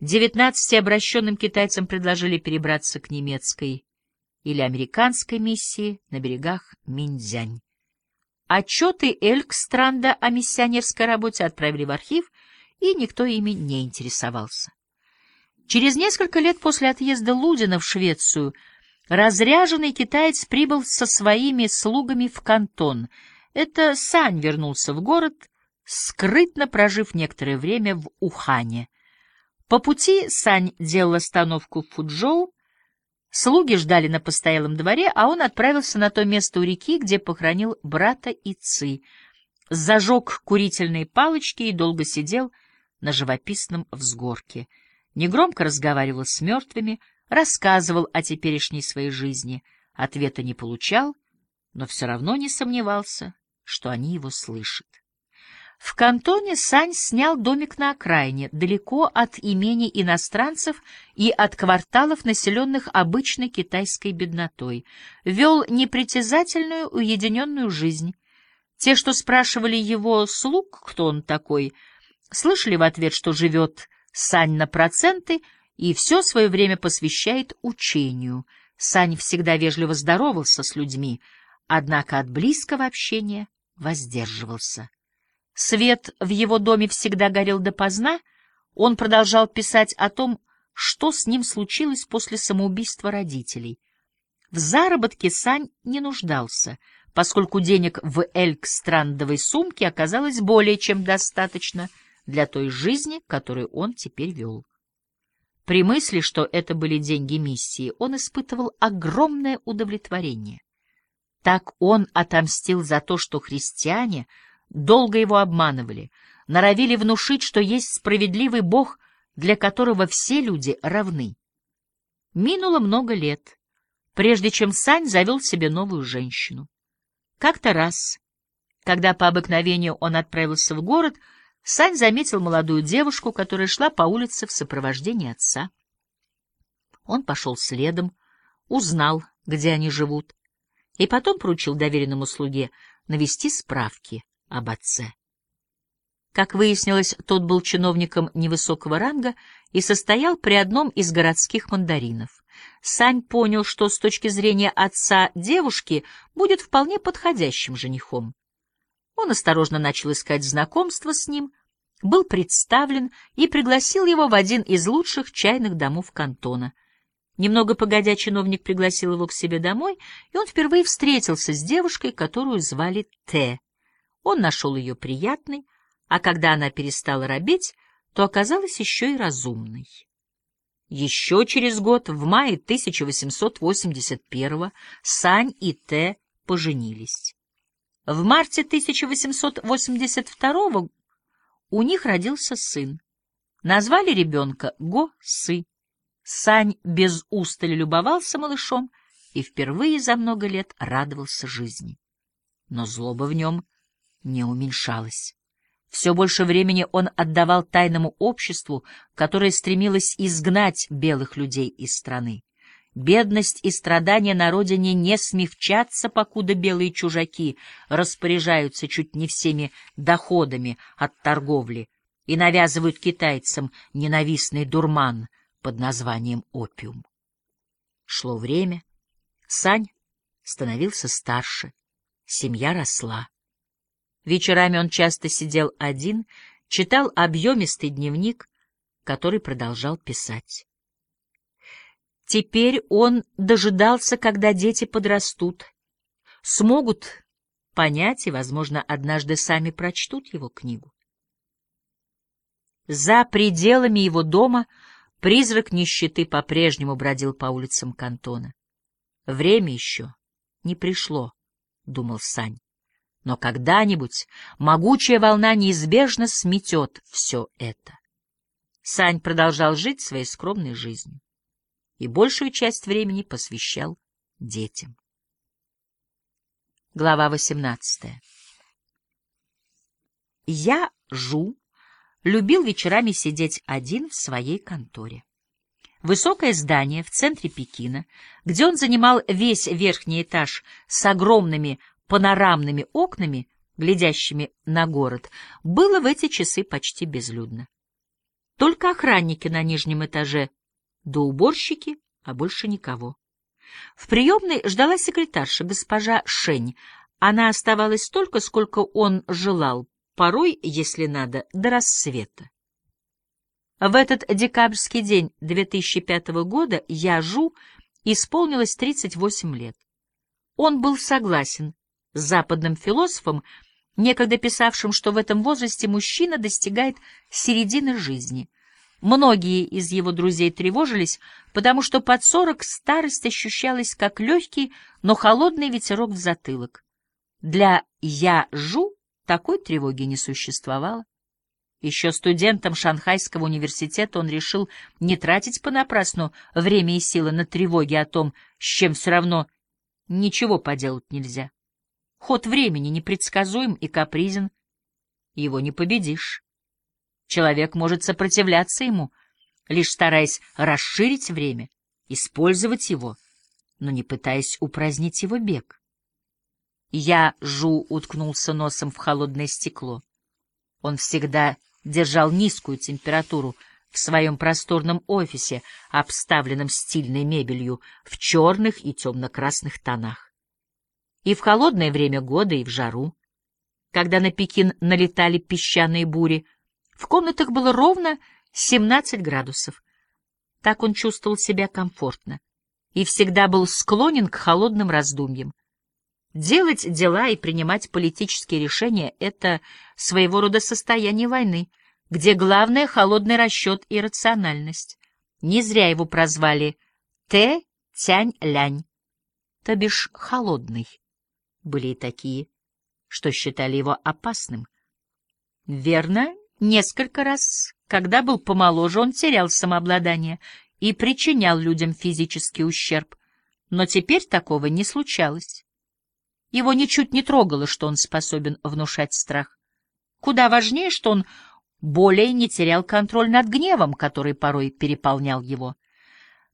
Девятнадцати обращенным китайцам предложили перебраться к немецкой или американской миссии на берегах Миньцзянь. Отчеты Элькстранда о миссионерской работе отправили в архив, и никто ими не интересовался. Через несколько лет после отъезда Лудина в Швецию разряженный китаец прибыл со своими слугами в кантон. Это Сань вернулся в город, скрытно прожив некоторое время в Ухане. По пути Сань делал остановку в Фуджоу, слуги ждали на постоялом дворе, а он отправился на то место у реки, где похоронил брата и Ци, зажег курительные палочки и долго сидел на живописном взгорке — негромко разговаривал с мертвыми, рассказывал о теперешней своей жизни, ответа не получал, но все равно не сомневался, что они его слышат. В кантоне Сань снял домик на окраине, далеко от имени иностранцев и от кварталов, населенных обычной китайской беднотой. Вел непритязательную, уединенную жизнь. Те, что спрашивали его слуг, кто он такой, слышали в ответ, что живет Сань на проценты и все свое время посвящает учению. Сань всегда вежливо здоровался с людьми, однако от близкого общения воздерживался. Свет в его доме всегда горел допоздна, он продолжал писать о том, что с ним случилось после самоубийства родителей. В заработке Сань не нуждался, поскольку денег в элькстрандовой сумке оказалось более чем достаточно — для той жизни, которую он теперь вел. При мысли, что это были деньги миссии, он испытывал огромное удовлетворение. Так он отомстил за то, что христиане долго его обманывали, норовили внушить, что есть справедливый Бог, для которого все люди равны. Минуло много лет, прежде чем Сань завел себе новую женщину. Как-то раз, когда по обыкновению он отправился в город, Сань заметил молодую девушку, которая шла по улице в сопровождении отца. Он пошел следом, узнал, где они живут, и потом поручил доверенному слуге навести справки об отце. Как выяснилось, тот был чиновником невысокого ранга и состоял при одном из городских мандаринов. Сань понял, что с точки зрения отца девушки будет вполне подходящим женихом. Он осторожно начал искать знакомство с ним, был представлен и пригласил его в один из лучших чайных домов кантона. Немного погодя, чиновник пригласил его к себе домой, и он впервые встретился с девушкой, которую звали Т. Он нашел ее приятной, а когда она перестала робеть, то оказалась еще и разумной. Еще через год, в мае 1881 Сань и Т поженились. В марте 1882 у них родился сын. Назвали ребенка Го-Сы. Сань без устали любовался малышом и впервые за много лет радовался жизни. Но злоба в нем не уменьшалась. Все больше времени он отдавал тайному обществу, которое стремилось изгнать белых людей из страны. Бедность и страдания на родине не смягчатся, покуда белые чужаки распоряжаются чуть не всеми доходами от торговли и навязывают китайцам ненавистный дурман под названием опиум. Шло время, Сань становился старше, семья росла. Вечерами он часто сидел один, читал объемистый дневник, который продолжал писать. Теперь он дожидался, когда дети подрастут, смогут понять и, возможно, однажды сами прочтут его книгу. За пределами его дома призрак нищеты по-прежнему бродил по улицам кантона. Время еще не пришло, — думал Сань. Но когда-нибудь могучая волна неизбежно сметет все это. Сань продолжал жить своей скромной жизнью и большую часть времени посвящал детям. Глава 18. Я, Жу, любил вечерами сидеть один в своей конторе. Высокое здание в центре Пекина, где он занимал весь верхний этаж с огромными панорамными окнами, глядящими на город, было в эти часы почти безлюдно. Только охранники на нижнем этаже, да уборщики, а больше никого. В приемной ждала секретарша, госпожа Шень. Она оставалась столько, сколько он желал, порой, если надо, до рассвета. В этот декабрьский день 2005 года Яжу исполнилось 38 лет. Он был согласен западным философом, некогда писавшим, что в этом возрасте мужчина достигает середины жизни. Многие из его друзей тревожились, потому что под сорок старость ощущалась как легкий, но холодный ветерок в затылок. Для Я-Жу такой тревоги не существовало. Еще студентом Шанхайского университета он решил не тратить понапрасну время и силы на тревоги о том, с чем все равно ничего поделать нельзя. Ход времени непредсказуем и капризен, его не победишь. Человек может сопротивляться ему, лишь стараясь расширить время, использовать его, но не пытаясь упразднить его бег. Я, Жу, уткнулся носом в холодное стекло. Он всегда держал низкую температуру в своем просторном офисе, обставленном стильной мебелью в черных и темно-красных тонах. И в холодное время года, и в жару, когда на Пекин налетали песчаные бури, в комнатах было ровно 17 градусов. Так он чувствовал себя комфортно и всегда был склонен к холодным раздумьям. Делать дела и принимать политические решения — это своего рода состояние войны, где главное — холодный расчет и рациональность. Не зря его прозвали Тэ Тянь-Лянь, то бишь холодный. Были и такие, что считали его опасным. Верно, Несколько раз, когда был помоложе, он терял самообладание и причинял людям физический ущерб, но теперь такого не случалось. Его ничуть не трогало, что он способен внушать страх. Куда важнее, что он более не терял контроль над гневом, который порой переполнял его.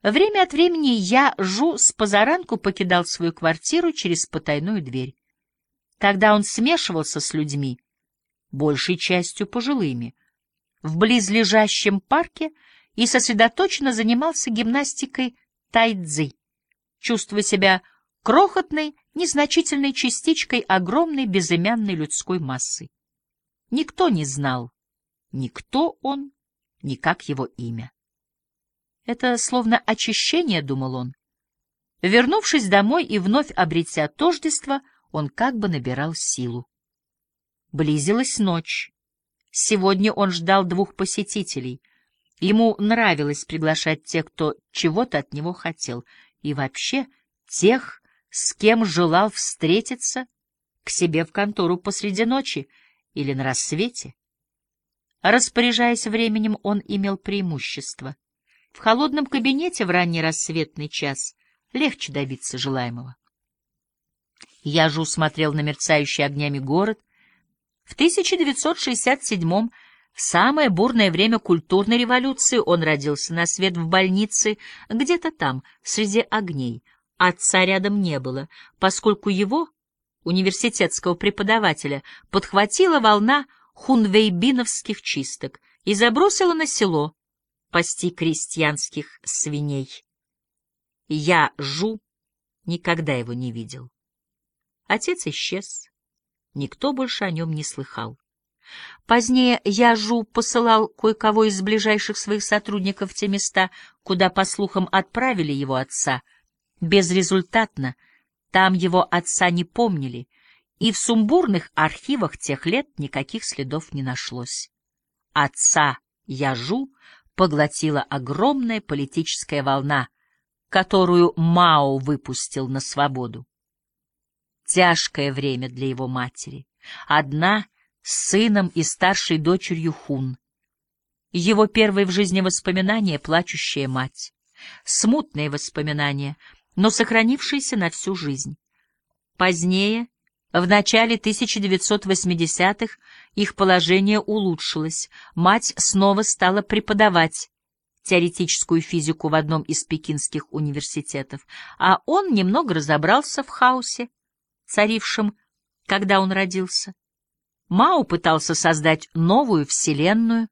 Время от времени я, Жу, с позаранку покидал свою квартиру через потайную дверь. Тогда он смешивался с людьми, большей частью пожилыми, в близлежащем парке и сосредоточенно занимался гимнастикой тайцзи, чувствуя себя крохотной, незначительной частичкой огромной безымянной людской массы. Никто не знал, никто он, ни как его имя. Это словно очищение, — думал он. Вернувшись домой и вновь обретя тождество, он как бы набирал силу. Близилась ночь. Сегодня он ждал двух посетителей. Ему нравилось приглашать тех, кто чего-то от него хотел, и вообще тех, с кем желал встретиться, к себе в контору посреди ночи или на рассвете. Распоряжаясь временем, он имел преимущество. В холодном кабинете в ранний рассветный час легче добиться желаемого. Я же усмотрел на мерцающий огнями город — в 1967 в самое бурное время культурной революции он родился на свет в больнице, где-то там, среди огней. Отца рядом не было, поскольку его, университетского преподавателя, подхватила волна хунвейбиновских чисток и забросила на село пасти крестьянских свиней. Я, Жу, никогда его не видел. Отец исчез. Никто больше о нем не слыхал. Позднее Яжу посылал кое-кого из ближайших своих сотрудников в те места, куда, по слухам, отправили его отца. Безрезультатно, там его отца не помнили, и в сумбурных архивах тех лет никаких следов не нашлось. Отца Яжу поглотила огромная политическая волна, которую Мао выпустил на свободу. Тяжкое время для его матери. Одна с сыном и старшей дочерью Хун. Его первые в жизни воспоминания — плачущая мать. Смутные воспоминания, но сохранившиеся на всю жизнь. Позднее, в начале 1980-х, их положение улучшилось. Мать снова стала преподавать теоретическую физику в одном из пекинских университетов, а он немного разобрался в хаосе царившим, когда он родился. Мао пытался создать новую вселенную,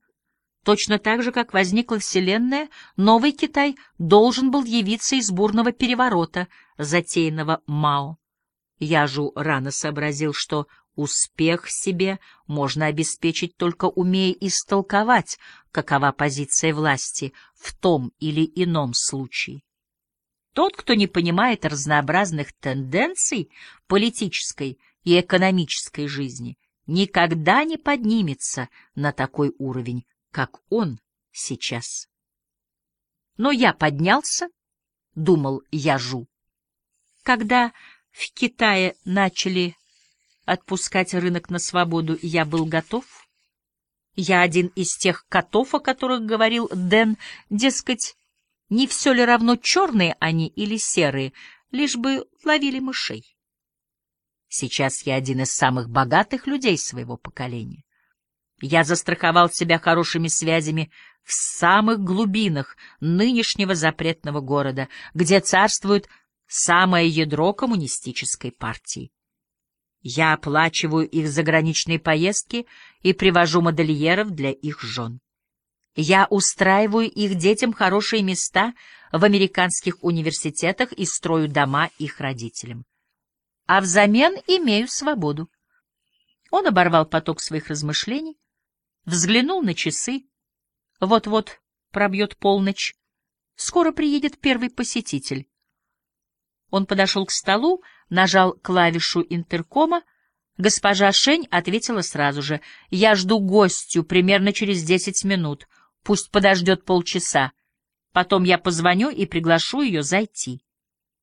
Точно так же, как возникла Вселенная, новый Китай должен был явиться из бурного переворота, затеянного Мао. Яжу рано сообразил, что успех себе можно обеспечить только умея истолковать, какова позиция власти в том или ином случае. Тот, кто не понимает разнообразных тенденций политической и экономической жизни, никогда не поднимется на такой уровень, как он сейчас. Но я поднялся, — думал Яжу. Когда в Китае начали отпускать рынок на свободу, я был готов. Я один из тех котов, о которых говорил Дэн, дескать, не все ли равно черные они или серые, лишь бы ловили мышей. Сейчас я один из самых богатых людей своего поколения. Я застраховал себя хорошими связями в самых глубинах нынешнего запретного города, где царствует самое ядро коммунистической партии. Я оплачиваю их заграничные поездки и привожу модельеров для их жен. Я устраиваю их детям хорошие места в американских университетах и строю дома их родителям. А взамен имею свободу. Он оборвал поток своих размышлений, взглянул на часы. Вот-вот пробьет полночь. Скоро приедет первый посетитель. Он подошел к столу, нажал клавишу интеркома. Госпожа Шень ответила сразу же. «Я жду гостю примерно через десять минут. Пусть подождет полчаса. Потом я позвоню и приглашу ее зайти».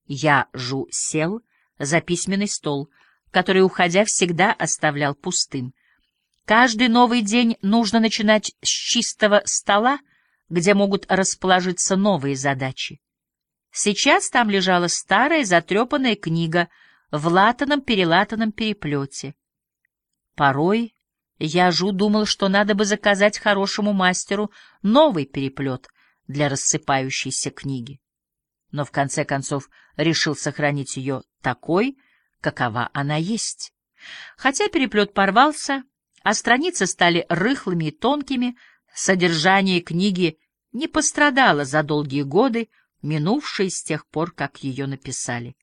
Я Жу сел за письменный стол, который, уходя, всегда оставлял пустым. Каждый новый день нужно начинать с чистого стола, где могут расположиться новые задачи. Сейчас там лежала старая затрепанная книга в латаном-перелатанном переплете. Порой я жу думал, что надо бы заказать хорошему мастеру новый переплет для рассыпающейся книги. Но в конце концов решил сохранить ее такой, какова она есть. Хотя переплет порвался, а страницы стали рыхлыми и тонкими, содержание книги не пострадало за долгие годы, минувшие с тех пор, как ее написали.